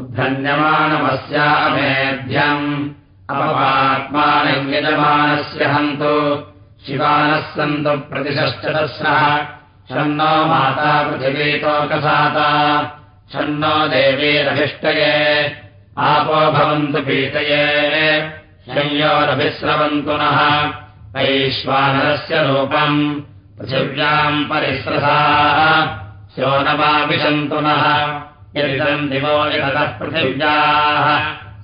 उद्धन्यमानमस्यामेध्यम् अपपात्मानम् यजमानस्य हन्तु। शिवानः सन्तु प्रतिशश्चतस्रः षण्णो माता पृथिवीतोकसाता षण्णो देवीरभिष्टये। आपो भवन्तु पीतये। संयोरभिस्रवन्तु नः। वैश्वानरस्य रूपम्। पृथिव्याम् परिस्रसाः। स्योनमाविशन्तु नः यदिदम् दिवो यतः पृथिव्याः।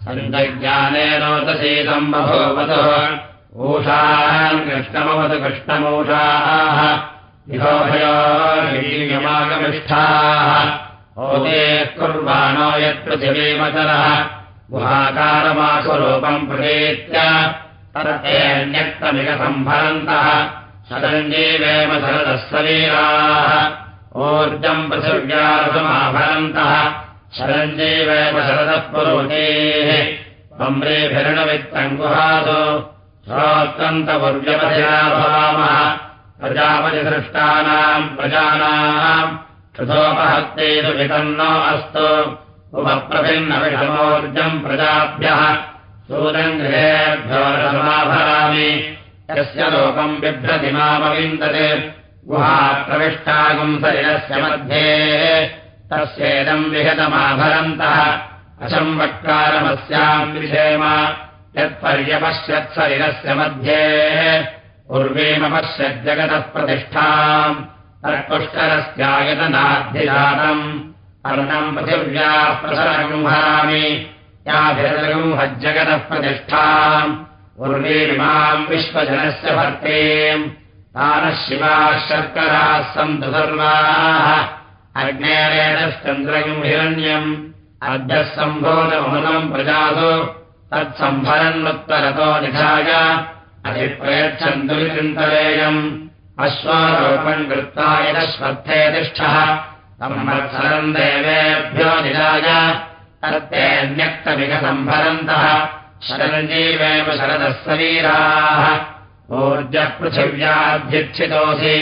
सञ्जज्ञानेनोदशीतम् बभूवतुः ऊषाम् कृष्णमवतु कृष्णमूषाः। ओदेः कुर्वाणो यत्पृथिवीमचरः गुहाकारमासुरूपम् प्रतीत्य। तरतेऽन्यक्तमिकसम्भरन्तः शरञ्जीवेम शरदः शरीराः ऊर्जम् पृथिव्यासमाभरन्तः शरञ्जीवेम शरदः पुरोतेः कम्रेभिरणवित्तम् गुहासु भवामः प्रजापतिसृष्टानाम् प्रजानाम् क्षुतोपहत्तेषु वितन्नो अस्तु उपप्रभिन्नविषमोर्जम् प्रजाभ्यः सूरम् गृहेभ्यो समाभरामि यस्य लोकम् बिभ्रति मामविन्दते गुहा प्रविष्टागुम् शरीरस्य मध्ये। तस्येदम् विहतमाभरन्तः अशम्वक्कारमस्याम् विषेम यत्पर्यपश्यत्शरीरस्य मध्ये। उर्वीमपश्यज्जगतः प्रतिष्ठाम्। तत्पुष्करस्यायतनाद्धिजातम् अर्णम् पृथिव्याः प्रसरगम् हरामि। प्रतिष्ठाम्। उर्वीमिमाम् विश्वजनस्य भर्तीम् तानः शिवाः शर्कराः सन्तु सर्वाः अग्नेरेणश्चन्द्रगुम् हिरण्यम्। अद्यः सम्भोजमृतम् प्रजासु। तत्सम्भरन्नुत्तरतो निधाय। अधिप्रयच्छन्तु चिन्तलेयम् अश्वारोपम् कृत्वा यदश्वत्थे तिष्ठः। संवत्सरम् देवेभ्यो निधाय। तत्तेऽन्यक्तमिकसम्भरन्तः शरञ्जीवेव शरदः ऊर्जपृथिव्याध्यक्षितोऽसि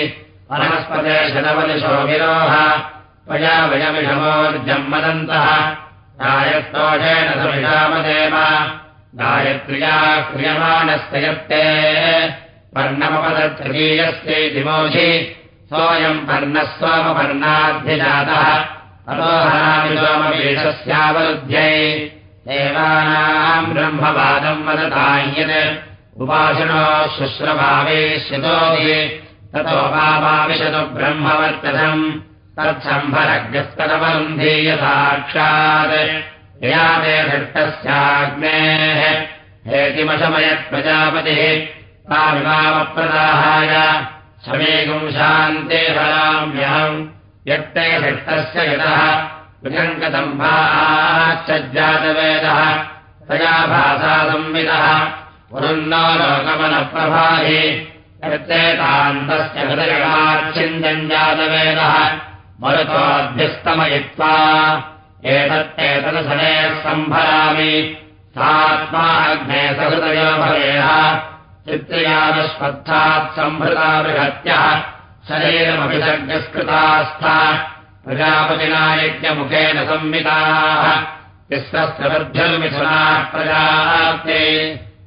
वनस्पते शतवलिशो विरोह त्वया वयमिषमोर्जम् वदन्तः। गायस्तोषेण समिषामदेव गायत्र्या क्रियमाणस्य यत्ते पर्णमपदत्तृतीयस्यै दिमोषि सोऽयम् पर्णः सोमपर्णाद्धिजातः। ततोहरामि सोमपीठस्यावरुध्यै। देवानाम् ब्रह्मवादम् वदतायत् उपासिनो शुश्रभावेश्यतोऽधि ततो वामाविशतु ब्रह्मवर्तथम् तत्सम्भरग्रस्तरवरुन्धीय साक्षात् या ते धृष्टस्याग्नेः। हेतिमशमयत्प्रजापतिः तामिमामप्रदाहाय समेकम् शान्ते हराम्यहम् यत्ते धृष्टस्य यतः। विजङ्कदम्भाश्चजातवेदः तया भासा संविदः पुरुन्नो लोकमनप्रभाहि यत्ते तान्तस्य हृदयगाच्छिन्दम् जातवेदः मरुतोऽभ्यस्तमयित्वा एतत्तेतदसने सम्भरामि। सात्मा अग्ने भवेह। चित्तयानस्पर्धात् सम्भृता बृहत्यः। शरीरमभिसर्गस्कृतास्था प्रजापतिनायज्ञमुखेन संविताः तिस्रस्त्रवर्ध्यर्मिथुनाः प्रजाते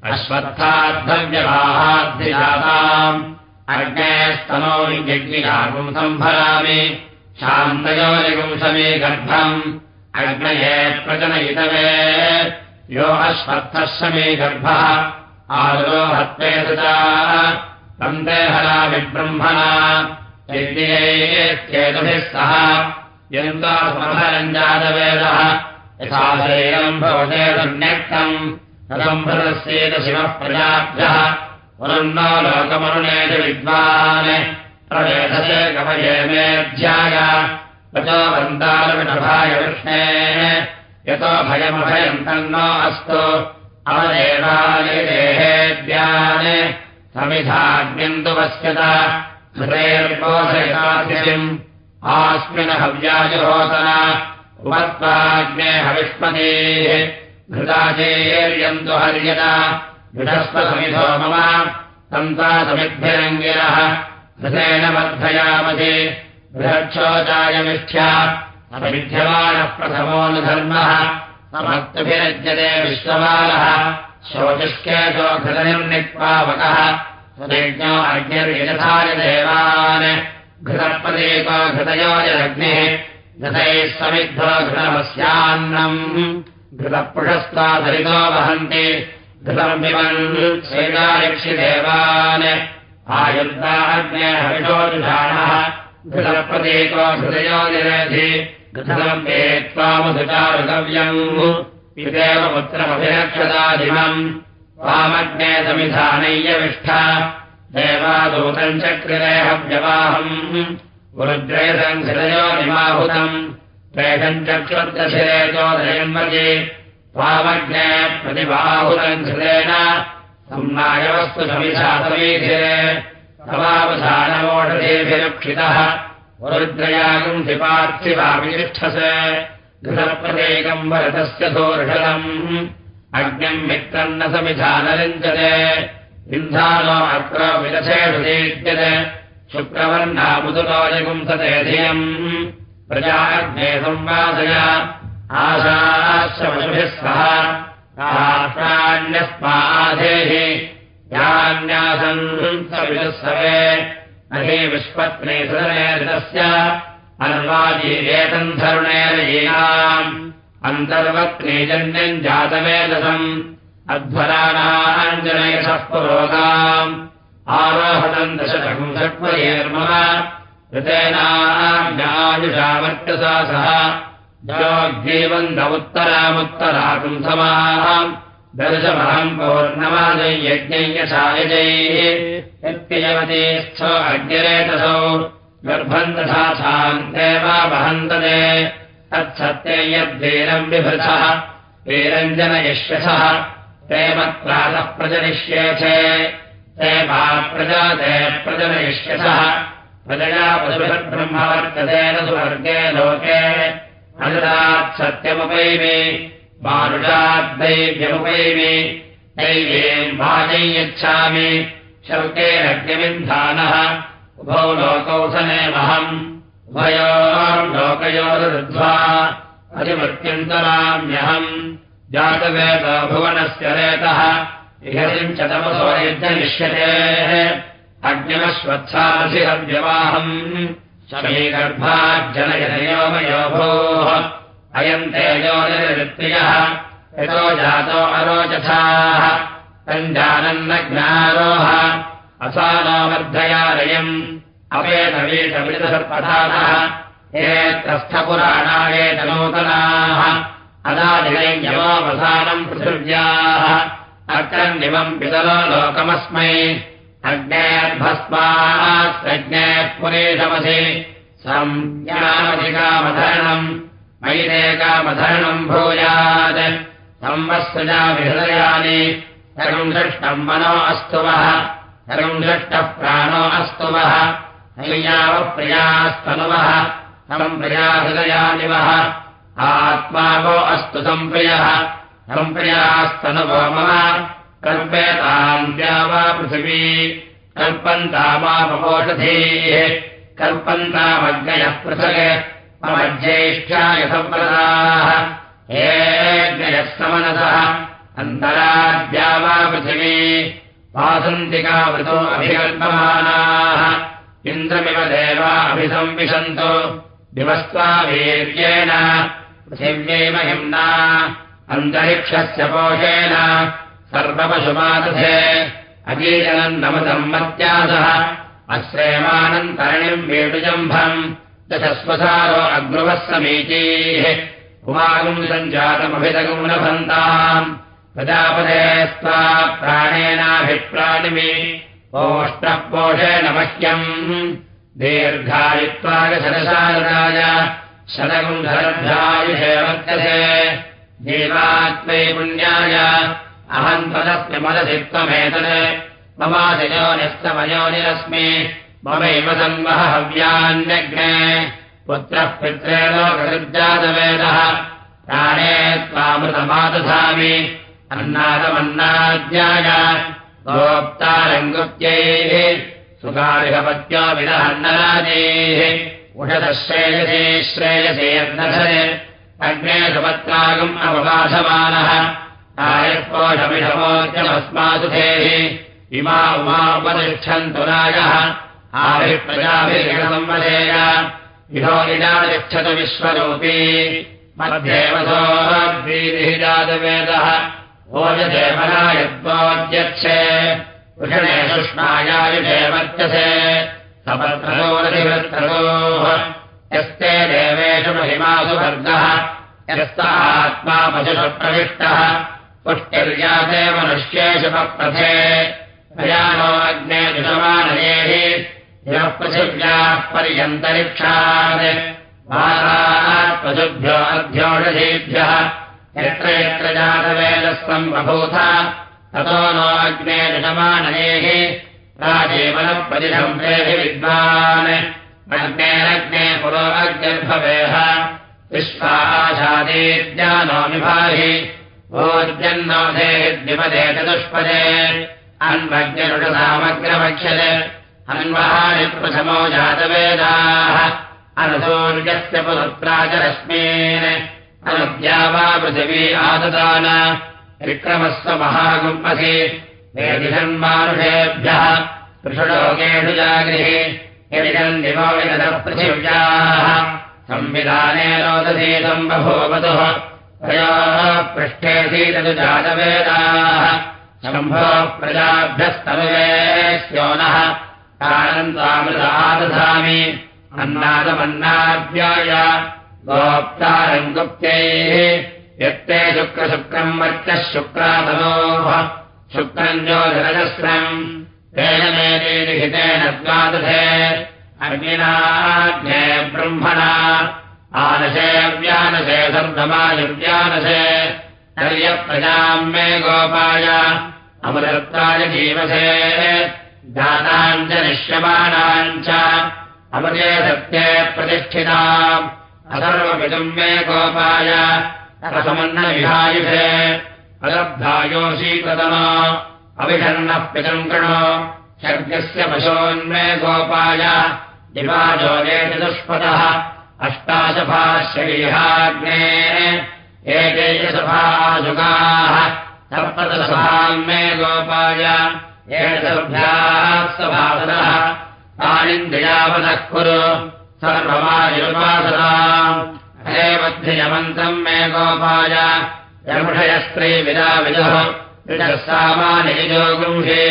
अश्वत्थाद्धव्यवाहाद्धिजाताम् अग्नेस्तनो यज्ञिकागुम् सम्भरामि शान्तयोनिगुंसमे गर्भम्। अग्नये प्रजनयितवे। यो अश्वत्थः समे गर्भः। आरोहत्वे सदा। तन्ते हरामि ब्रह्मणा यज्ञेत्येतभिः सह। यन्तासमहरञ्जातवेदः यथा शरीरम् भवतेदन्यक्तम् रम्भरस्येत शिवः प्रजाभ्यः। पुनर्नो लोकमरुणेष विद्वान्। प्रवेधसे कवये मेऽध्याय ततो वन्दालविनभाय विष्णेः। यतो भयमभयम् तन्नो अस्तु। अवदेवायदेहेद्यान् समिधाग्निन्तु पश्यत हृदयर्बोधयतासिम् आस्मिन् हव्याजुहोतन उपत्वाग्ने हविष्मतेः घृताचेर्यन्तु हर्यत। बृहस्पसमिधो मम। तन्ता समिद्भिरङ्गिरः हृदेन वर्धयामति बृहच्छोचायमिथ्या। अभिध्यमानः प्रथमोऽनुधर्मः समर्थभिरज्यते विश्वमालः शोचिष्केशो घृतनिर्निक्पावकः। स्वदेज्ञो अग्निर्यथाय देवान् घृतप्रदेको घृतयोजरग्निः घृतैः समिद्धो घृतमस्यान्नम् घृतपुषस्ताधरितो वहन्ति घृतम् घृतप्रदेको घृतयोजरधि घृतम् वेत्त्वामधुचारुगव्यम् पिदेव पुत्रमभिरक्षताधिमम् वामग्ने समिधानय्यविष्ठ देवादूतम् चक्रिरेहव्यवाहम् रुद्रेशम् हृदयो निमाहुतम् वामग्ने प्रतिबाहुतम् हृदेन सम्नायवस्तु समिधासमीधिरे तवावधानमोषधेभिरक्षितः रुद्रयागम् धिपार्थिवाभितिष्ठसे घृतप्रदेकम् वरतस्य सोर्षलम् अग्निम् मित्रम् न विदशेषुदीद्यते शुक्रवर्णामुदुलोजगुंसते धियम् प्रजाग्ने संवादय आशाश्वशुभिः सह। राष्ट्राण्यस्माधेः यान्यासन् सविदुःसवे अहे विष्पत्ने सदने ऋतस्य अन्वाजीवेतम् धरुणेरयीनाम् अन्तर्वक्नेजन्यम् जातवेदसम्। अध्वराणाञ्जनयशः पुरोगाम्। आरोहतम् ऋतेनाज्ञायुषावर्तसा सह जोग्जीवन्त उत्तरामुत्तराकुम् समाहम् दर्शमहम् पौर्णमादयज्ञयशायजैः यत्ययवतीस्थो अग्निरेतसौ गर्भम् तथा शान्ते वा वहन्तते तत्सत्ये ते मत्प्रातः प्रजनिष्येथे ते मा प्रजाते प्रजनयिष्यसः प्रजया पशुभद्ब्रह्म वर्तते न सुवर्गे लोके। अनुदात् सत्यमुपैमि मानुषाद्दैव्यमुपैमि दैव्येम् भाजै यच्छामि शौकेरग्निविन्धानः उभौ लोकौ सनेमहम् उभयोर्लोकयोरुद्ध्वा अधिमृत्युन्तराम्यहम्। जातवेदो भुवनस्य रेतः इहसिम् च तमसो यज्ञनिष्यते अग्निमश्वत्साधिरव्यवाहम् शमीगर्भाज्जनयनयो भोः अयम् तेजोनिर्वृत्तियः यतो जातो अरोचथाः तञ्जानन्नज्ञारोह असानो वर्धयालयम् अपेतवीतविदसर्पधानः एत्रस्थपुराणायेतनूतनाः अदादिनयमवसानम् पृथिव्याः। अक्रन्निमम् पितरो लोकमस्मै अग्नेर्भस्मास्त्रज्ञेः पुरेशमसि संज्ञामधिकामधरणम् मयिरेकामधरणम् भूयात्। संवत्सजाविहृदयानि सर्वम् दृष्टम् मनो अस्तु वः। सर्वम् दृष्टः प्राणो अस्तु वः। हैयावप्रियास्तनुवः सम्प्रियाहृदयानि वः। आत्मावो अस्तु सम्प्रियः सम्प्रियास्तनुभो मम कल्पेतान्त्या वा पृथिवी। कल्पन्तामापपोषधीः कल्पन्तामग्नयः पृथक् मम ज्येष्ठाय सम्प्रदाः हेऽग्नयः समनसः। अन्तराद्या वा पृथिवी। वासन्तिकावृतो अभिकल्पमानाः। इन्द्रमिव देवा अभिसंविशन्तु। दिवस्त्वा वीर्येण। पृथिव्यै महिम्ना। अन्तरिक्षस्य पोषेण सर्वपशुमादधे अजीजनम् नमतम् मत्यासः अश्रेमानन्तरणिम् वेणुजम्भम् दशस्वसारो अग्रुवः समीचीः उमागुम् सञ्जातमभिदगुम् लभन्ताम् प्रजापदे स्वा प्राणेनाभिप्राणिमि ओष्टः पोषेण मह्यम् दीर्घायुत्वागशरसारदाय शतगुण्धरभ्यायुषे वर्तते। जीवात्मै पुण्याय अहम् पदस्य मदसि त्वमेतत् ममादिजो निस्तमयोनिरस्मि ममैव संवह हव्यान्यग्ने। पुत्रः पित्रे लोकसृजातवेदः प्राणे त्वामृतमादधामि। सुखारिहपत्यो विदहन्नराजेः। उषतः श्रेयसे श्रेयसे यद्नधरे अग्ने सुपत्रागम् अवबाधमानः आयःपोषमिषमोद्यमस्मासु धेः इमा उमापतिष्ठन्तु राजः आभिप्रजाभिसंवदेय इहो निजातिष्ठतु विश्वरूपी। मध्येवसोऽद्वीतिः जातवेदः। ओजदेवनायत्वोद्यक्षे वृषणे सुष्मायायुषे वर्चसे सपत्रसोरधिवृत्तरोः यस्ते देवेषु महिमासु वर्गः। यस्तात्मा पशुषु प्रविष्टः पुष्टिर्याते मनुष्येषु अग्ने दुषमानयेः यः पृथिव्याः पर्यन्तरिक्षात्। पशुभ्यो अध्योषधीभ्यः यत्र यत्र जातवेदस्वम् बभूथ। ततो नो अग्ने दुषमानयेः राजीवनप्रतिशम् प्रेभि विद्वान्। अग्नेरग्ने पुरो अग्निर्भवेह। विश्वाशादीज्ञानो विभाहि भोजन्नोधेद्विपदे चतुष्पदे। अन्वज्ञरुषसामग्रवक्ष्यते अन्वहानि प्रथमो जातवेदाः। अनुसूर्यस्य रश्मीन् अनुद्या वा पृथिवी आददान विक्रमस्व महागुम्पसि। वेदिषन्मानुषेभ्यः पृषुलोकेषु जागृहि। विदतः पृथिव्याः संविधाने रोदसीतम् बभूवतुः प्रयोः जातवेदाः शम्भो प्रजाभ्यस्तनुवे स्योनः कानन्तामृतादधामि अन्नादमन्नाभ्याय गोप्तारम् गुप्त्यैः। यत्ते शुक्रशुक्रम् वर्चः शुक्रातनोः। शुक्रम् ज्योतिरजस्रम्। तेन मेते लिखितेन द्वादशे। अग्निनाज्ञे ब्रह्मणा आनशे व्यानशे सर्वमायुव्यानशे पर्यप्रजाम् मे गोपाय। अमृताय जीवसे। दाताम् च निश्यमाणाम् च। अमृते सत्ये प्रतिष्ठिताम्। अथर्वपितुम् मे गोपाय। रसमन्नविहायुषे। अलब्धायोऽशीकृतमा अविषण्णः पितम् कृणो। शर्गस्य पशोन्मे गोपाय। दिवाजोगे चतुष्पदः अष्टाशभाश्रीहाग्ने एके सप्तदशभाम् मे गोपाय एतभ्याः सभासदः तानिन्द्रियावदः कुरु सर्वमायुर्वासदाम् हे मध्ययमन्तम् मे गोपाय यमुषयस्त्रीविदा विदुः विदः सामानिजो गृंहे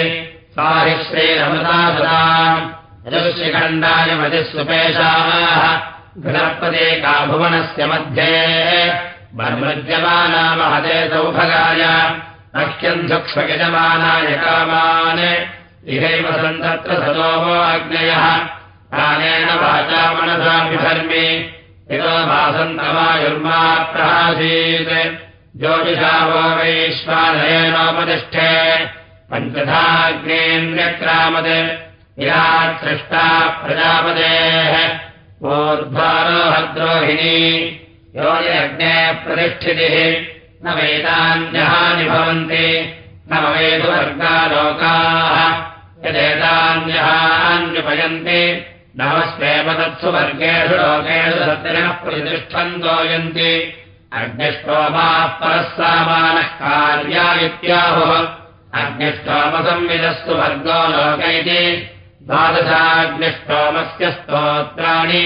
सा हि श्रीरमता सदाम् यजुश्रिखण्डाय मतिस्वपेशाः घृतपदे का भुवनस्य मध्ये। बर्मृज्यमाना महते सौभगाय अह्यम् सुक्ष्मयजमानाय कामान्। इहैव सन्तत्र सदोमो अग्नयः। कालेन वाचा मनसा बिधर्मि इतो भासन्तमायुर्मा प्रहासीत् ज्योतिषा वो वैश्वानयेनोपतिष्ठे पञ्चधाग्नेन्द्र्यक्रामत्। विराट् सृष्टा प्रजापतेः ऊर्ध्वारोहद्रोहिणी। योजयज्ञे प्रतिष्ठितिः। न वेदान्यहानि भवन्ति न वेदुवर्गालोकाः यदेतान्यहान्युपयन्ति नमस्वेव तत्सु वर्गेषु लोकेषु सत्रिणः प्रतिष्ठन्तोयन्ति अग्निष्टोमाः परः सामानः कार्या इत्याहुः अग्निष्टोमसंविदस्तु वर्गो लोक। इति द्वादशाग्निष्टोमस्य स्तोत्राणि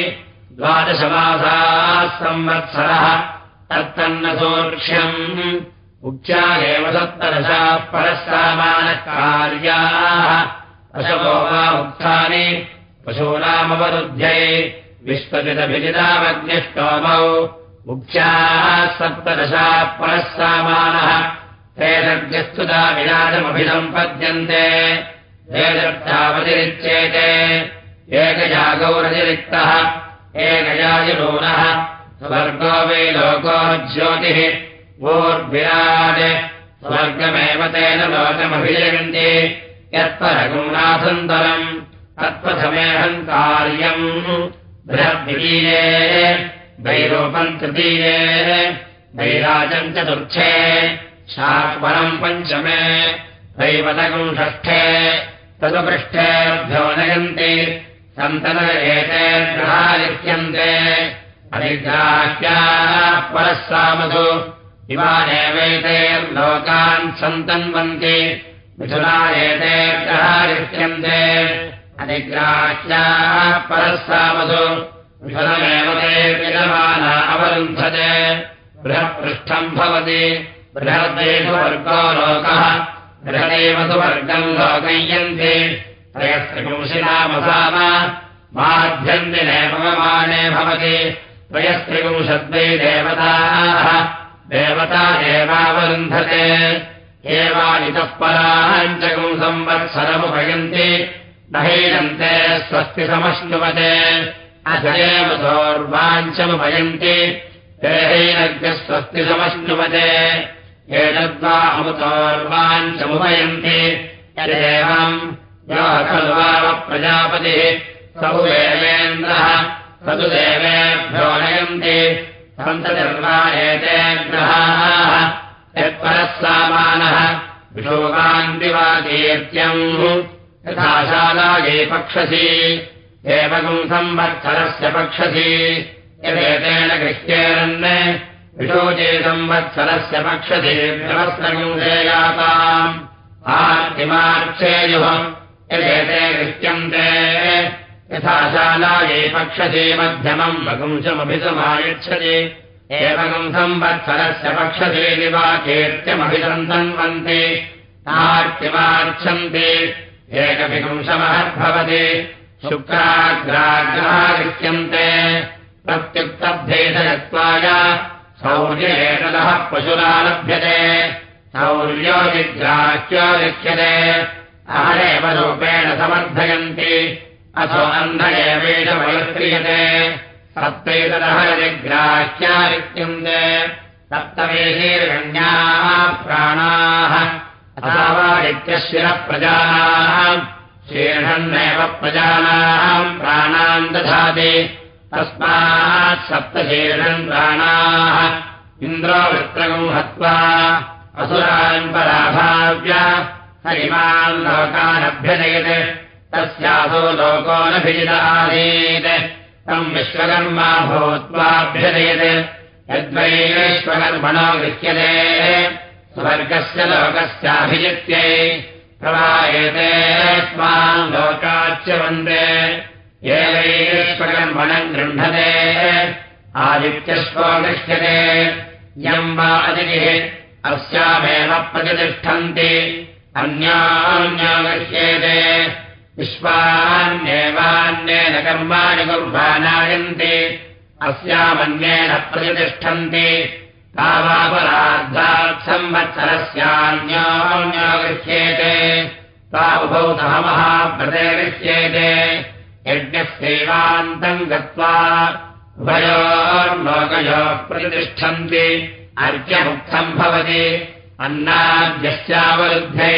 द्वादशमासाः संवत्सरः। तत्तन्न सूक्ष्यम् उच्चा एव सप्तदशाः परः सामानः कार्याः अशवो वा उक्तानि पशूनामवरुध्यै विश्वजितभिजितामग्निष्टोमौ मुख्याः सप्तदशाः सामानः ते सर्गस्तुता विराजमभिसम्पद्यन्ते वेदर्थावतिरिच्येते एकजागौरतिरिक्तः स्वर्गो वै लोको ज्योतिः वोर्विराट् स्वर्गमेव तेन लोकमभिजयन्ति। यत्परगुणासन्तरम् तत्प्रथमेऽहम् कार्यम्। बृहद्वितीये वैरूपम् तृतीये वैराजम् चतुर्थे शाक्वरम् पञ्चमे वैवतकम् षष्ठे तदुपृष्ठेभ्यो नयन्ति सन्तन एते ग्रहा लिख्यन्ते अधिग्राह्या परः सामधु इमानेवैतेर्लोकान् सन्तन्वन्ति। मिथुना एतेर्ग्रहारिष्यन्ते अधिग्राह्या परः सामधु मिथुनमेव ते विदमाना अवरुन्धते। बृहत्पृष्ठम् भवति। बृहद्देषु वर्गो लोकः बृहदेव तु वर्गम् लोकय्यन्ते त्रयस्त्रिपुंशिनामसाम माध्यन्तिनेपमाने भवति। त्रयस्त्रिपुंशद्वै देवताः। देवता एवावरुन्धते। एवानितः पराञ्चकुम् संवत्सरमुपयन्ति। न हैनन्ते स्वस्ति समश्नुवते अथैवसोर्वाञ्चमुपयन्ति ते हैनज्ञस्वस्ति समश्नुवते एतद्वा अमुतोर्वाञ्चमुपयन्ति यदेवम् यो खलु वावप्रजापतिः सौ देवेन्द्रः सतु देवेभ्यो नयन्ति। सन्ततिर्वा एते ग्रहाः यत्परः सामानः विशोकान्तिवाकीर्त्यम् यथा शालायै पक्षसी एवकम् संवत्सरस्य पक्षसी। यदेतेन गृह्येरन् विशोचे संवत्सरस्य पक्षसी व्यवस्त्रगुंसेयाताम् आर्तिमार्चेयुः यदेते गृह्यन्ते यथा शालायै पक्षसी मध्यमम् वगुंशमभिसमायच्छति एवम् संवत्सरस्य पक्षसे निवाकीर्त्यमभिसन्तन्वन्ति नार्त्यमार्च्छन्ति एकभिपुंशमहद्भवति शुक्राग्राग्रहागृह्यन्ते प्रत्युक्तभेदयत्वाय सौर्येतदः पशुना लभ्यते। सौर्यो विग्राह्यो लिख्यते अहरेव रूपेण समर्थयन्ति। असो अन्ध एवेष वयस्क्रियते सप्तैतदहरजिग्राह्यारित्यन्ते सप्तवेशीर्गण्याः प्राणाः। अथावादित्यशिरः प्रजानाम् शीर्षन्नेव प्रजानाम् प्राणाम् दधाति तस्मात् सप्तशीर्षन् प्राणाः इन्द्रोवृत्रगम् हत्वा असुरान् पराभाव्य हरिमान् लोकानभ्यजयत्। तस्यासो लोको नभिजिदासीत् तम् विश्वकर्मा भूत्वाभ्यजयत्। यद्वैश्वकर्मणो गृह्यते स्वर्गस्य लोकस्याभिजित्यै प्रवायते। स्मान् लोकाच्य वन्दे ये वैश्वकर्मणम् गृह्णते आदित्यश्वो गृह्यते यम् वा अतिथिः अस्यामेव प्रतिष्ठन्ति अन्यान्या गृह्येते विश्वान्येवान्येन कर्माणि कुर्वाणायन्ति अस्यामन्येन प्रतिष्ठन्ति तावापरार्धात् संवत्सरस्यान्योन्यो गृह्येते तावुभौतः महाव्रते गृह्येते यज्ञस्यैवान्तम् गत्वा उभयोर्लोकयोः प्रतिष्ठन्ति अर्घ्यमुक्तम् भवति। अन्नाद्यस्यावरुद्धै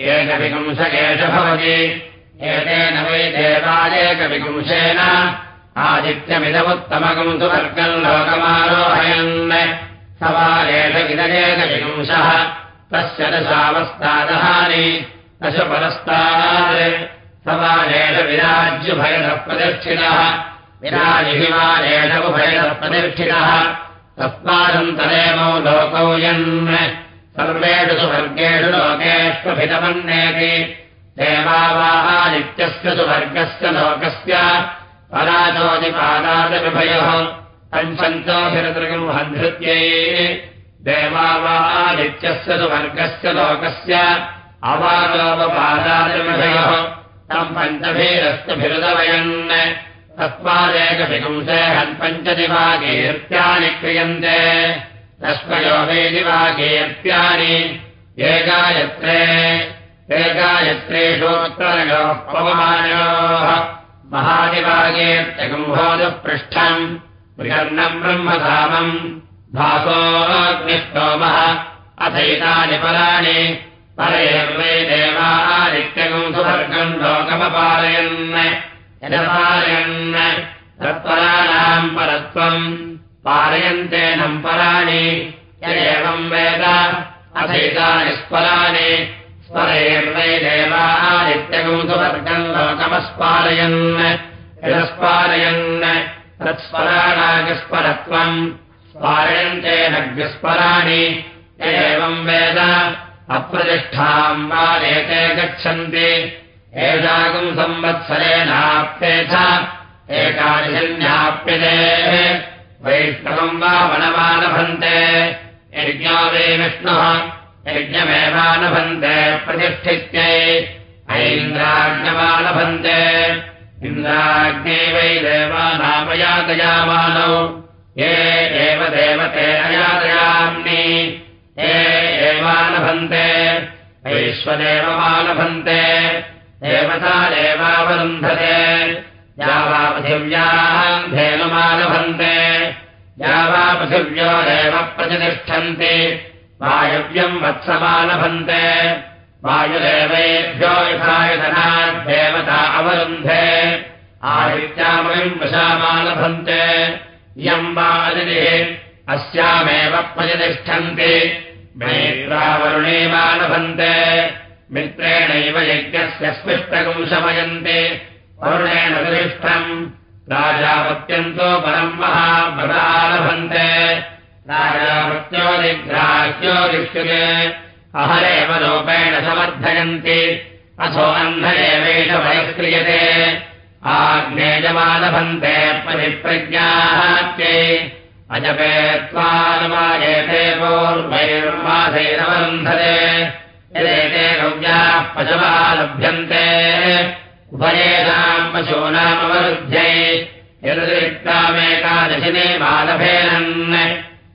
एकविपुंश एष भवति। एतेन वै देवादेकविपुंशेन आदित्यमिदमुत्तमकम् सुवर्गम् लोकमारोहयन्। सवालेष इदरेकविपुंशः तस्य दशावस्थादहानि। दशपरस्तात् सवालेष विराज्युभयदः प्रतिष्ठितः। विराजिहिमालेष उभयदः प्रतिष्ठितः। तस्मादन्तरेमौ लोकौ यन् सर्वेषु सुवर्गेषु लोकेष्वभितमन्नेति देवावाहादित्यस्य सुवर्गस्य लोकस्य पराचोदिपादादविभयोः पञ्चन्तोभिरतृगम् हन्धृत्यै देवावादित्यस्य सुवर्गस्य लोकस्य अवालोपपादादिविभयोः तम् पञ्चभिरस्तभिरुदवयन् तस्मादेकभिपुंसे हन्पञ्चदिवाकीर्त्यानि क्रियन्ते। तस्मयो वै दिवाकीर्त्यानि एकायत्रे एकायत्रेषोत्तरयोः पवमानयोः। महादिवागेत्यगम्भोजपृष्ठम् विकर्णम् ब्रह्मधामम्। भासोऽग्निष्टोमः अथैतानि पराणि परैर्वै देवादित्यगम् सुवर्गम् लोकमपालयन्। यदपालयन्। तत्पराणाम् परत्वम्। पालयन्तेनम् पराणि। यदेवम् वेद। अथैतानि स्पराणि स्परैर्वै देवादित्यगम् सुवर्गम् लोकमस्पालयन्। यदस्पालयन्। तत्स्पराणागस्परत्वम्। स्वारयन्ते नग्स्पराणि एवम् वेद अप्रतिष्ठाम् वा एते गच्छन्ति। एतागुम् संवत्सरेणाप्ये च एकादशन्याप्यते वैष्णवम् वा वनमानभन्ते। वे विष्णुः यज्ञमेवानभन्ते प्रतिष्ठित्यै। ऐन्द्राज्ञमानभन्ते इन्द्राज्ञे वै देवानामयातयामानौ ये एव देवते अयातयाम्नि ये एवानभन्ते वैश्वदेवमानभन्ते देवतादेवावरुन्धते यावापृथिव्याम् धेनुमानभन्ते यावापृथिव्योरेव प्रतिष्ठन्ति वायव्यम् वत्समानभन्ते वायुदेवेभ्यो यथायतनाद्देवता अवरुन्धे आदित्यामयम् वशामालभन्ते इयम् वादिनिः अस्यामेव प्रतिष्ठन्ति मेत्रावरुणेमालभन्ते मित्रेणैव यज्ञस्य स्पृष्टकम् शमयन्ति। वरुणेन विशिष्टम् राजापत्यन्तो परम् महाभृतालभन्ते राजापत्योदिग्राह्यो दिक्ष्यते अहरेव रूपेण समर्थयन्ति। अथो अन्ध एवेष वयस्क्रियते आग्नेयमालभन्ते परिप्रज्ञाहात्यै अजपे त्वानुमायेते पूर्वैर्मासैरवरुन्धते यदेते गव्याः पशवः लभ्यन्ते उभयेषाम् पशूनामवरुद्ध्यै यदतिरिक्तामेकादशिने मालभेनन्।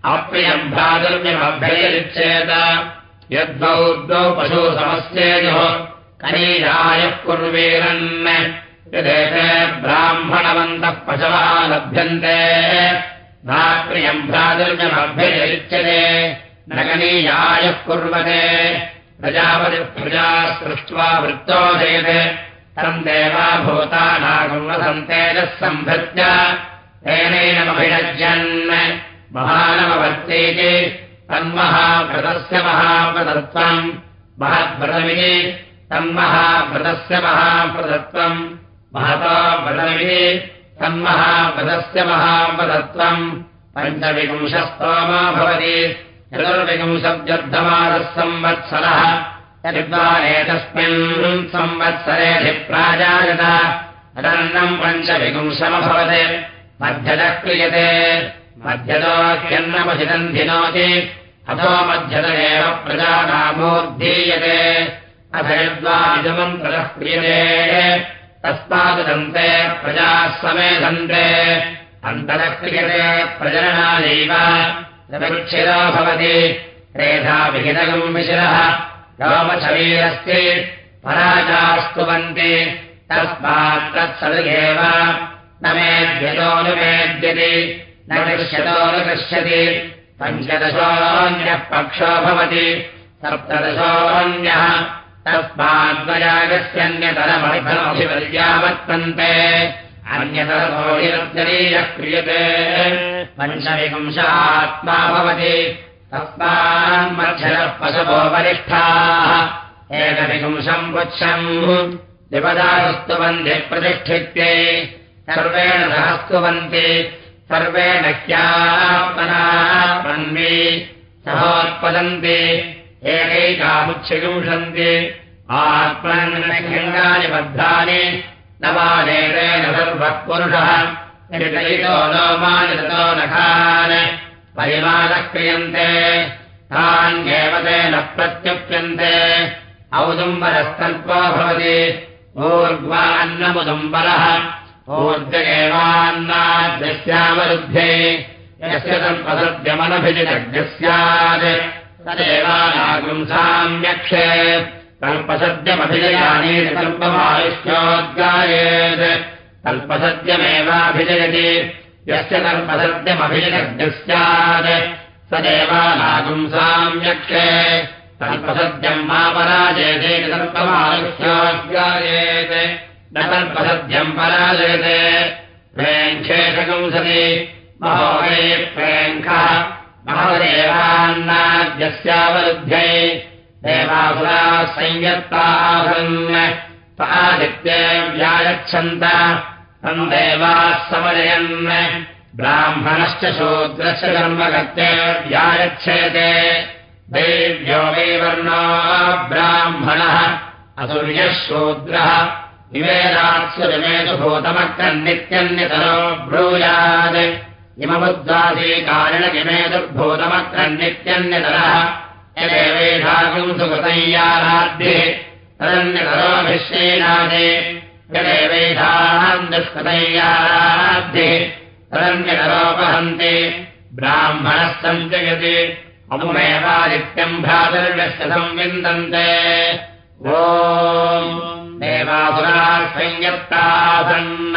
अप्रियम् भ्रातुर्यमभ्ययलिच्छेत यद्वौ द्वौ पशु समस्येयुः कनीरायः कुर्वीरन्। यदेते ब्राह्मणवन्तः पशवः लभ्यन्ते नाप्रियम् भ्रातुर्यमभ्ययलिच्यते न कनीयायः कुर्वते। प्रजापतिः प्रजा सृष्ट्वा वृत्तोदयते तम् देवा भूतानागम् वसन्तेजः सम्भृत्य तेनैनमभिरज्यन् महानमवर्तीति। तन्महाभृतस्य महाव्रतत्वम्। महद्व्रतमिति। तन्महाव्रतस्य महाव्रतत्वम्। महतो व्रतमिति तन्महाव्रतस्य महाव्रतत्वम् पञ्चविपुंशस्तोमो भवति चतुर्विपुंशब्दमानः संवत्सरः एतस्मिन् संवत्सरेऽधिप्राजायत तदन्नम् पञ्चविपुंशमभवत् मध्यतः क्रियते। मध्यतो ह्यन्नमधितम् धिनोति अथो मध्यत एव प्रजानामोद्धीयते अथ यद्वामन्तरः क्रियते तस्मादन्ते प्रजाः समेधन्ते। अन्तरः क्रियते प्रजननादैव। रविक्षिरो भवति। रेधा विहितगम् विशिरः रोमशरीरस्ति पराजास्तुवन्ति तस्मात् तत्सदृगेव। न मेद्यतोऽनुमेद्यति न दृश्यतोऽनुदृश्यति पञ्चदशोऽन्यः पक्षो भवति। सप्तदशोऽन्यः तस्माद्वजागस्यन्यतरमभिवर्यावर्तन्ते अन्यतरतोऽभिरञ्जनीयः क्रियते पञ्चविपुंशात्मा भवति तस्मान्मध्यः पशवो वरिष्ठाः। एकविपुंशम् पुच्छम्। विपदास्तुवन्ति प्रतिष्ठित्ये। सर्वेण सह स्तुवन्ति सर्वेण ह्यात्मनात्मन्वी सहोत्पदन्ति एकैकामुच्छिगुंसन्ति आत्मनखण्डानि बद्धानि नवानेतेन सर्वः पुरुषः ततो नखान् परिमानः क्रियन्ते। तान्येव तेन प्रत्युप्यन्ते। औदुम्बरस्तल्पो भवति। ऊर्ध्वान्नमुदुम्बरः। ऊर्जगेवान्नाद्यस्यावरुध्ये यस्य तल्पसद्यमनभिजितज्ञः स्यात् तदेवानागुंसाम्यक्षे कल्पसद्यमभिजयानि कल्पमायुष्योद्गायेत् कल्पसद्यमेवाभिजयति। यस्य कल्पसद्यमभिजज्ञः स्यात् स देवानागुंसाम्यक्षे कल्पसद्यम् मा पराजयते कल्पमायुष्योद्गायेत् न कल्पसद्यम् पराजयते। प्रेङ्खेशकंसति महो वै प्रेङ्खः महदेवान्नाद्यस्यावरुध्यै देवासुराः संयत्ताहन् आदित्ये व्यायच्छन्त तम् देवाः समजयन् ब्राह्मणश्च शूद्रश्च कर्मकर्तेव्यायच्छेते देव्यो वै ब्राह्मणः असुर्यः शूद्रः निवेदात्सुमेतुभूतमक्रन्नित्यन्यतरो ब्रूयात् इममुद्वासीकारणिमेतुर्भूतमक्रन्नित्यन्यतरः यदेवेधागुम् सुकृतय्याराद्भिः तदन्यतरोभिश्रीनादे यदेवेधाम् दुष्कृतय्याराद्भिः तदन्यतरोपहन्ति। ब्राह्मणः सञ्चयति अमुमेवादित्यम् भ्रातर्यस्य संविन्दन्ते। ओ देवासुराः संयत्तासन्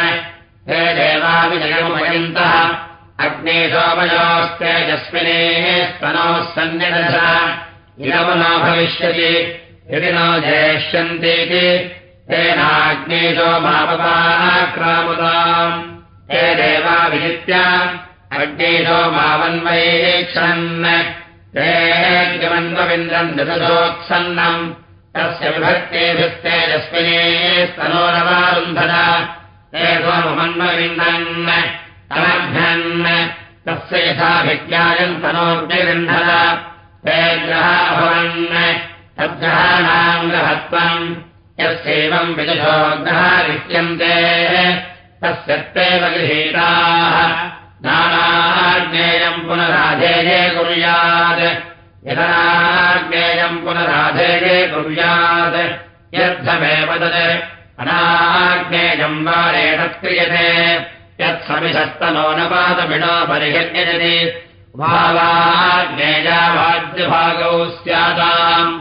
हे देवाविजयमुपयन्तः अग्ने सोमयोस्तेजस्विनेः स्तनोः सन्निदश इदम् न भविष्यति यदि न जेष्यन्तीति तेनाग्ने सोमापपाक्रामुताम् हे देवा विजित्य अग्ने सोमावन्वयेक्षन् ते गमन्वविन्द्रम् दशोत्सन्नम् तस्य विभक्तेभिस्तेजस्विने स्तनोरवारुन्धन ते सोममन्वविन्दन् तमभ्यन् तस्य यथाभिज्ञायम् तनोर्निगृह्णन ते ग्रहाभवन् तद्ग्रहाणाम् ग्रहत्वम् यस्यैवम् ग्रहारिष्यन्ते तस्य त्वेव गृहीताः। नानाज्ञेयम् पुनराधेये कुर्यात् यदाज्ञेयम् पुनराधेये कुर्यात् यद्धमेव तत्। अनाज्ञेयम् वारेणक्रियते यत्समिषस्तनो न पादमिणो परिहर्यजति भावाज्ञेयावाद्यभागौ स्याताम्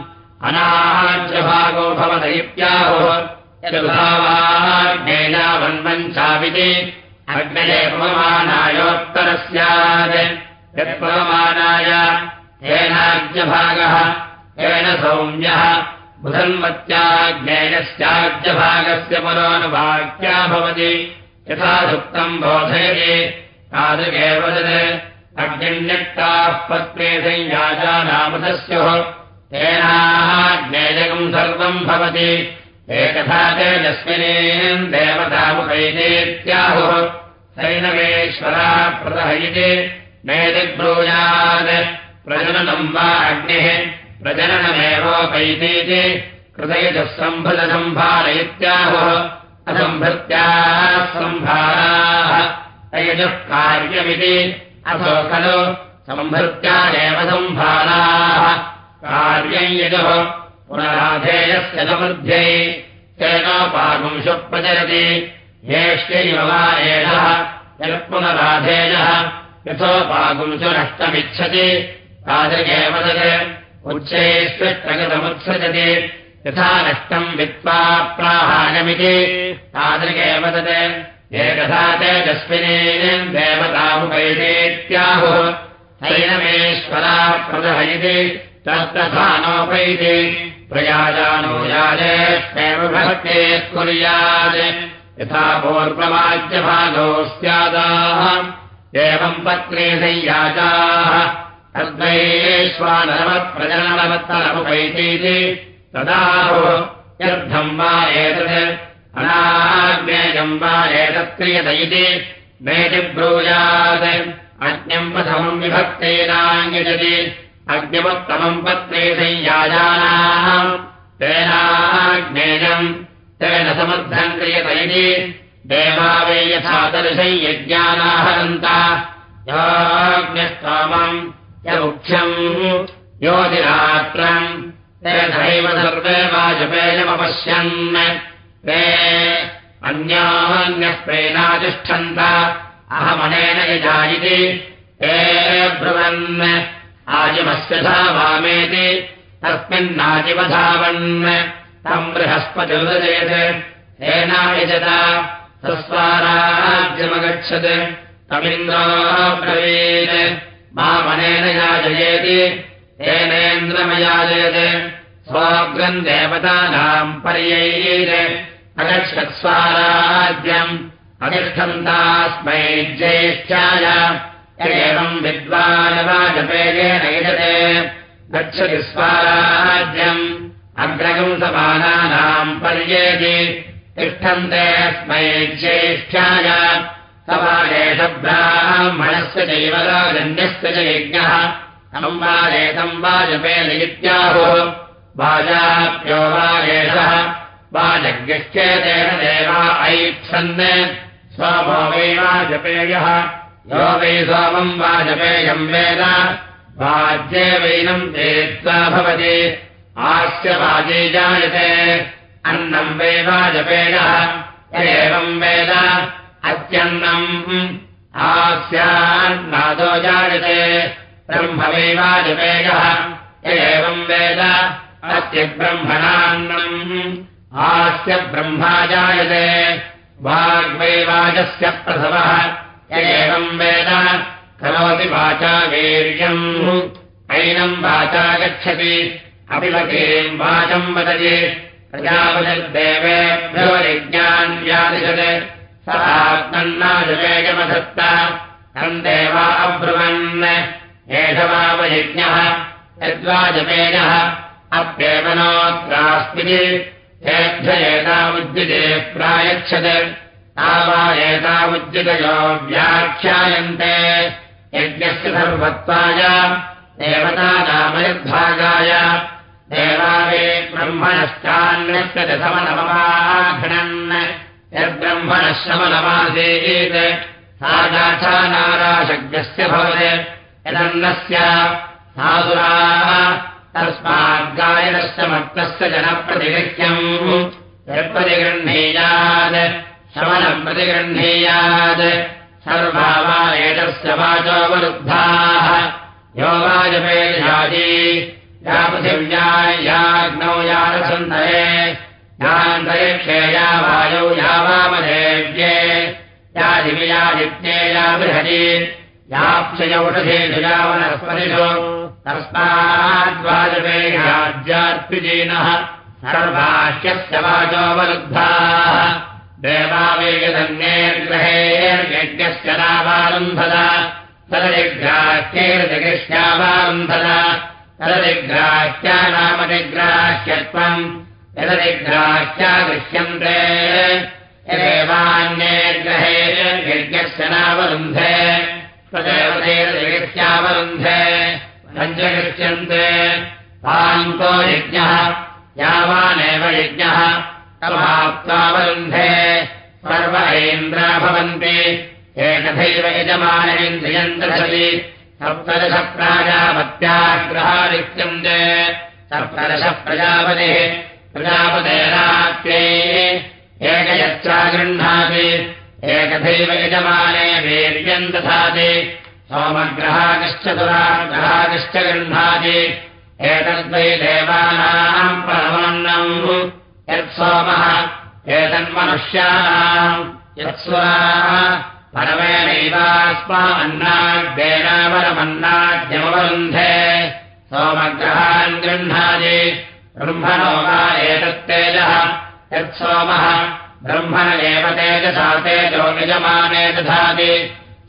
अनाज्यभागो भवत इत्याहुः यद्भावाज्ञेयावन्वञ्चाविति अग्नये पवमानायोत्तरः स्यात् यत्पवमानाय येनाज्यभागः येन सौम्यः। बुधन्वत्याज्ञेयस्याज्यभागस्य पुरोनुवाक्या भवति यथा सुप्तम् बोधयति तत् अग्निण्यक्ताः पत्ने संयाजानामदस्युः तेनाज्ञेयकम् सर्वम् भवति एकथा तेजस्मिनीम् देवतामुपैतेत्याहुः सैनवेश्वरा प्रदहयति नेदिब्रूयात् प्रजननम् वा अग्निः प्रजननमेवोपैतीति कृतयजः सम्भृतसम्भारयित्याहुः असम्भृत्याः सम्भाराः अयजः कार्यमिति। असो खलु। सम्भृत्या एव सम्भाराः। कार्यम् यजुः। पुनराधेयस्य समृद्ध्यै। तेनोपागुंशु प्रचरति येष्यैव वा एषः। यत्पुनराधेयः यथोपागुंशु नष्टमिच्छति तादृगेव तत्। उच्चैस्विष्टगतमुत्सृजति यथा नष्टम् वित्त्वा प्राहायमिति। तादृगेव तत्। एकथा तेजस्विनीम् देवतामुपैतेत्याहुः। सैनमेश्वरा प्रदहयति। तत्तथा नोपैति प्रयाजानो याजेष्वेव भक्ते कुर्यात्। यथा पूर्ववाद्यभागो स्यादाः। एवम् पत्रे संयाजाः। तद्वैश्वानरवत्प्रजनवत्तरमुपैतीति तदाहुः यद्धम् वा एतत्। अनाग्नेयम् वा एतत्क्रियत इति मेतिब्रूयात् अग्न्यम् प्रथमम् विभक्तेनाङ्गजति अग्निमुत्तमम् पत्ने संयाजानाः तेनाग्नेयम् तेन समर्थम् क्रियत इति देवा वै यथादर्शै यज्ञानाहरन्ता। योऽग्निस्तोमम् यमुख्यम् योतिरात्रम् तेनैव सर्वे वाजपेयमपश्यन् ते अन्यान्यस्प्रेणातिष्ठन्त अहमनेन यजायिति। ते ब्रुवन्। आजिमस्य धावामेति। तस्मिन्नाजिवधावन् तम् बृहस्पतिर्जयत् तेनायजत तस्वाराज्यमगच्छत्। तमिन्द्रोब्रवीत्। मामनेन याजयेति तेनेन्द्रमयाजयत् स्वाग्रम् देवतानाम् पर्यैर अगच्छत्स्वाराज्यम् अधिष्ठन्तास्मै ज्येष्ठ्याय एवम् विद्वानवाजपेयेन यजते गच्छति स्वाराज्यम् अग्रगम् समानानाम् पर्येति तिष्ठन्तेऽस्मै ज्येष्ठ्याय समादेश ब्राह्मणस्य चैव राजन्यस्य च यज्ञः इत्याहुः वाजाप्यो वा एषः। वाजज्ञश्चेतेन देवा ऐक्षन् सोमो वै वाजपेयः। यो वै सोमम् वाजपेयम् वेद। वाज्ये वैनम् चेत्त्वा भवति। आस्य वाजे जायते। अन्नम् वै वाजपेयः। एवम् वेद। अत्यन्नम्। आस्यान्नादो जायते ब्रह्म वै वाजपेयः एवम् वेद। अस्य ब्रह्मणान्नम्। आस्य ब्रह्मा जायते वाग्वैवाजस्य प्रसवः एवम् वेद। करोति वाचा वीर्यम् ऐनम् वाचा गच्छति अपिवतीम् वाचम् वदति। प्रजापतिर्देवेभ्यो यज्ञान् व्यादिशत् स तम् देवा अब्रुवन् एष वावयज्ञः यद्वाजपेयः अप्येवनोऽत्रास्ति तेभ्य एतावुद्युते प्रायच्छत्। वा एतावुद्युतयो व्याख्यायन्ते। यज्ञस्य सर्वत्वाय देवतानामयद्भागाय देवावे ब्रह्मणश्चान्यस्य दशमनममाघ्नन् यद्ब्रह्मणः शमनमासीत् सा गाथा नाराशज्ञस्य भवति यदन्नस्य साधुराः तस्माद्गायनस्य मत्तस्य जनप्रतिगृह्यम्। यत्प्रतिगृह्णीयात् शमनम् प्रतिगृह्णीयात्। सर्वा वा एतस्य वाचोऽवरुद्धाः यो वाजपेयाजी या पृथिव्या याग्नौ यारसन्तरे यान्तरिक्षे या वायौ या वामदेव्ये या दिव्यादित्ये या बृहति तस्माद्वाजपेयाज्यार्पिजीनः सर्वाह्यस्य वाचोऽवरुद्धाः देवावेगधन्येर्ग्रहेर्यज्ञस्य नावारुन्धत तदधिग्राह्यैर्जगृष्यावारुन्धत तदधिग्राह्या नामनिग्राह्यत्वम् यदधिग्राह्या दृश्यन्ते यदेवान्यैर्ग्रहेर्यज्ञस्य नावरुन्धे स्वदेवतैर्जगृष्यावरुन्धे पञ्चगृह्यन्ते तान्तो यज्ञः यावानेव यज्ञः। समाप्तावरुन्धे सर्व ऐन्द्रा भवन्ति। एकथैव यजमानेन्द्रियन्तरसति सप्तदश प्राजापत्याग्रहादित्यन्ते सप्तदश प्रजापतिः प्रजापतेरात्यै। एकयच्चा गृह्णाति एकथैव यजमाने वीर्यम् दधाति। सोमग्रहागश्च दुराग्रहागश्च गृह्णाति। एतद्वै देवानाम् परमन्नम्। यत्सोमः एतन्मनुष्याणाम्। यत्स्वराः परमेणैवास्मान्नाद्येनावरमन्नाद्यमवरुन्धे सोमग्रहान् गृह्णादि ब्रह्मणो वा एतत्तेजः। यत्सोमः ब्रह्मण एव तेजसा तेजो यजमाने दधाति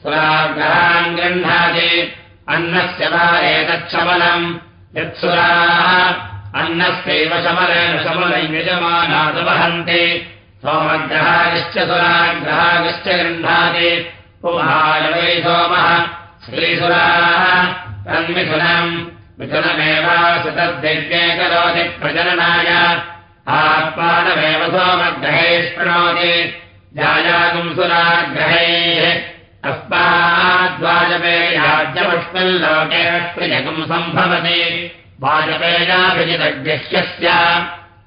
सुराग्रहान् गृह्णाति अन्नस्य वा एतच्छमलम् यत्सुराः अन्नस्यैव शमलेन शमलम् यजमानादवहन्ति सोमग्रहादिश्च सुराग्रहादिश्च गृह्णाति। पुमाय वै सोमः श्रीसुराः तन्मिथुनम्। मिथुनमेवासतद्दिव्ये करोति प्रजननाय आत्मानमेव सोमग्रहैः शृणोति जायागुम् सुराग्रहैः। अस्माद्वाजपेयाज्यपुष्मिल्लोके प्रियगुम् सम्भवति। वाजपेयाभिजितग्रह्यस्य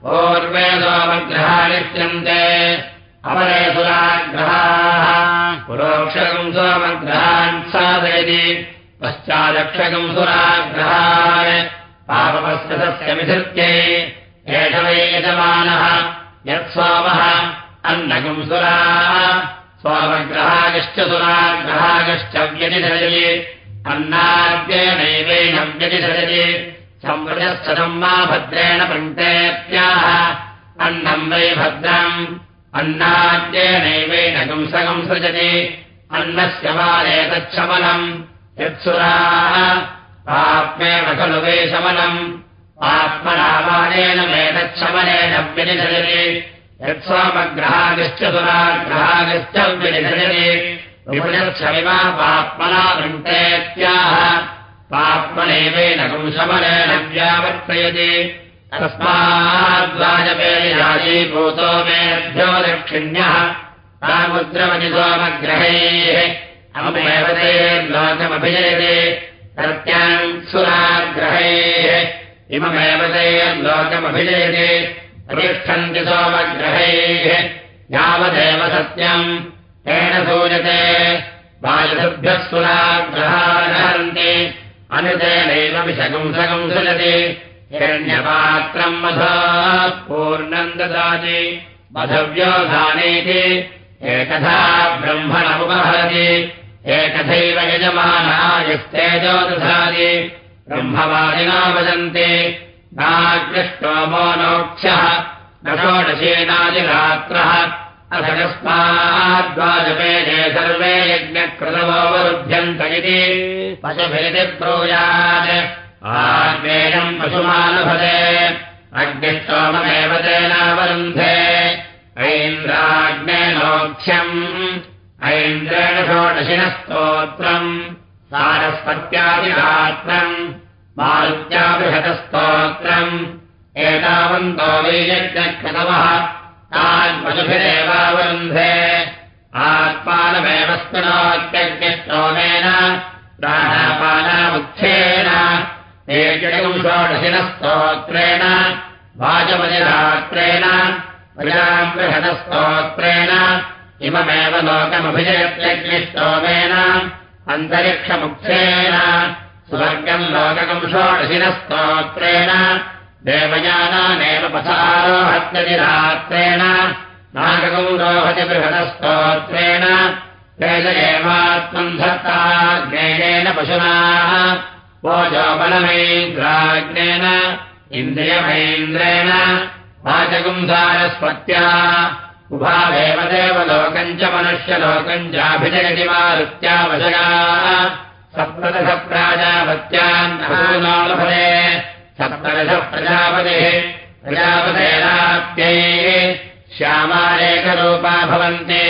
पूर्वे सोमग्रहानित्यन्ते अपरे सुराग्रहाः। पुरोक्षकम् सोमग्रहान् साधयति। पश्चादक्षकम् सुराग्रहान्। पापमस्य सस्यमिधृत्यै एष वै यजमानः यत्सोमः अन्नकम् सुराः सोमग्रहागश्च सुराग्रहागश्च व्यतिधरति अन्नाद्येनैवैनम् व्यतिधरति संवृजस्तम् मा भद्रेण पङ्क्तेत्याह अन्नम् वै भद्रम्। अन्नाद्येनैवैनकम् सगम् सृजति। अन्नस्य वा एतच्छमनम् यत्सुराः। पाप्मेव खलु वै शमनम् आत्मनामानेन वेदच्छमनेन व्यतिधरति यत्स्वामग्रहादिश्च सुराग्रहादिश्च विनिधजति विपृच्छविमा पाप्मना वृन्तेत्याह पाप्मनेवेन कुंशमनेन व्यावर्तयति। तस्माद्वाजपेयाजीभूतो मेभ्यो दक्षिण्यः। सामुद्रमणि सोमग्रहैः। अमुमेव ते लोकमभिजयते। सत्याम् सुराग्रहैः इममेव ते प्रतिष्ठन्ति सोमग्रहैः। यावदेव सत्यम्। तेन सूयते। बालभ्यः सुराग्रहारहन्ति अनुतेनैव विषगुंसगम् सुजति। हिरण्यपात्रम् मधा पूर्णम् ददाति। मधव्योधानेति एकथा ब्रह्मणमुपहरति। एकथैव यजमानायस्तेजो दधाति ब्रह्मवादिना वदन्ति नाग्निष्टोमो नोक्ष्यः न षोडशेनादिरात्रः। अथ कस्माद्वाजपेये सर्वे यज्ञकृतमोऽवरुध्यन्त इति। पशुभेति ब्रूयात्। आग्नेयम् पशुमानुभते अग्निष्टोममेव तेनावरुन्धे। ऐन्द्राग्नेनोक्ष्यम्। ऐन्द्रेण षोडशिनः स्तोत्रम् सारस्पत्यादिरात्रम् मारुत्याबृहतस्तोत्रम् एतावन्तो वैयज्ञकृतवः तान् पशुभिरेवावरुन्धे आत्मानमेव स्पृणोत्यग्निष्टोमेन प्राणापानामुच्छेन एकम् षोडशिनस्तोत्रेण वाचमनिरात्रेण इममेव लोकमभिजयत्यग्निष्टोमेन अन्तरिक्षमुक्षेण स्वर्गम् लोककम् षोडशिनस्तोत्रेण देवयानानेव पथारोहत्यतिरात्रेण। नागकम् रोहति बृहदस्तोत्रेण तेज एवात्मम् धत्ता ज्ञेयेन पशुनाः। वोजोबलमैन्द्राग्नेन इन्द्रियमैन्द्रेण। वाचकुंसारस्पत्या उभावेव देवलोकम् च मनुष्यलोकम् चाभिजयति मारुत्यावशगा। सप्तदश प्राजापत्यान्नभूनालभते सप्तदश प्रजापतिः प्रजापतेनाप्यैः श्यामारेकरूपा भवन्ति।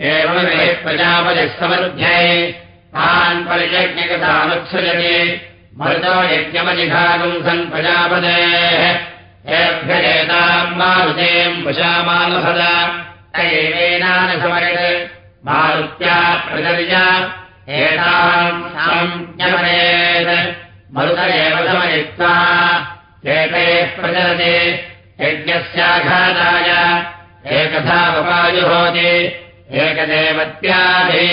एवमेव प्रजापतिः समृद्ध्यै तान् परिजज्ञकतानुत्सृजति मरुतो यज्ञमजिघागुम् सन् प्रजापतेः एभ्यजेताम् मारुतेम् वशामालभद एवेनानसमयत् मारुत्या प्रचर्य एताम् संज्ञमनेत् मरुत एव समयित्वा एते प्रचरति यज्ञस्याघाताय। एकथा वपायुहोति एकदेवत्यादि।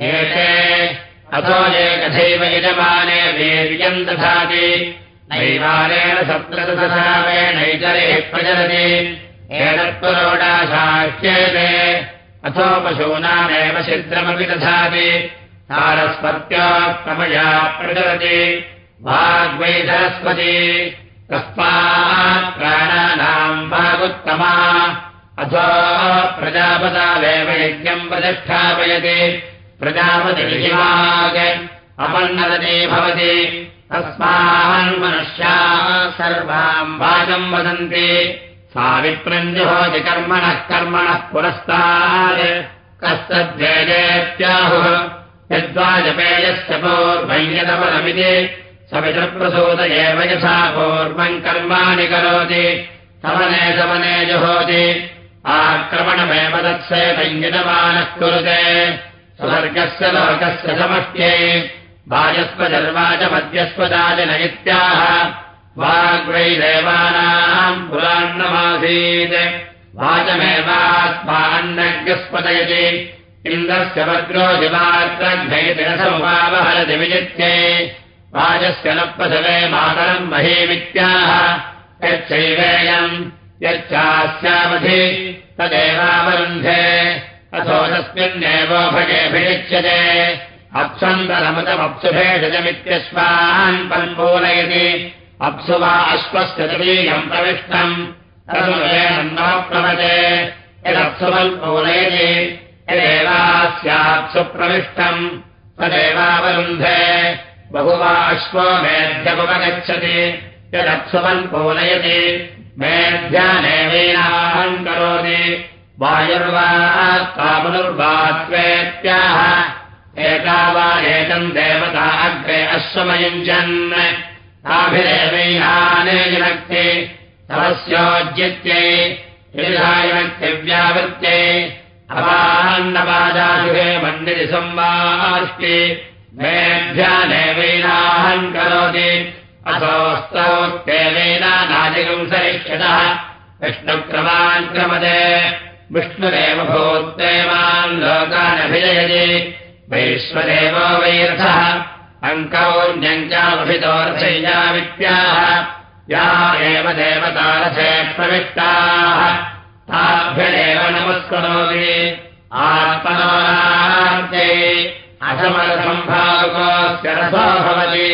एते अथो एकथैव यजमाने वीर्यम् दधाति नैवारेण सप्तदशसावेणैतरेः प्रचलति। एतत्पुरोडाशाह्येते अथो पशूनामेव छिद्रमपि दधाति। सारस्पत्योत्तमया प्रचलति। वाग्वै सरस्वती तस्मात् प्राणानाम् वागुत्तमा अथो प्रजापतावेव यज्ञम् प्रतिष्ठापयति। प्रजापतिवाग् अपन्नदने भवति तस्मान्मनुष्याः सर्वाम् वाचम् वदन्ति। जुहोति कर्मणः कर्मणः पुरस्तात् कस्तद्वेदेत्याहुः यद्वाजपेयस्य पूर्वञ्यतपदमिति सवितृप्रसूत एव यथा पूर्वम् कर्माणि करोति। समने समने जुहोति। आक्रमणमेव तत्सेतञ्जितमानः कुरुते। स्वर्गस्य लोकस्य समष्ट्ये वाजस्वजर्वाच मध्यस्वदाच न इत्याह वाग्वै देवानाम् पुरान्नमासीत्। वाचमेवास्मान्नग्स्पदयति इन्द्रस्य वग्रो दिवात्रघ्नैति न समुपावहरति विजित्ये। वाचस्य न प्रसवे मातरम् महीमित्याह यच्चैवेयम् यच्चास्यावधि तदेवावरुन्धे। अथो तस्मिन्नेवो भगेऽभिषिच्यते अप्सन्दरमतमप्सुभेषजमित्यश्वान् पन्मूलयति। अप्सु वा अश्वस्य तवीयम् प्रविष्टम्। तदनुप्लवते यदप्सुवल्पूलयति यदेवास्याप्सु प्रविष्टम्। तदेवावरुन्धे। बहु वा अश्वो मेध्यमुपगच्छति। यदत्सुवन् पूरयति मेध्यानेवेनाहम् करोति। वायुर्वा कामनुर्वा त्वेत्याह एका वा एतम् देवता अग्रे अश्वमयुञ्जन् मन्दिरि संवाष्टि मेध्यानेवैनाहम् करोति असोस्तौत्येवेनानादिकम् सरिष्यतः विष्णुक्रमान् क्रमदे विष्णुरेव भूत्तेवान् लोकानभिजयति वैश्वदेवो वैरथः। अङ्कौन्यङ्कामभितोरथैयावित्याह या एव देवतारथे प्रविष्टाः ताभ्यदेव अथमलसम्भावकोऽस्य रसो भवति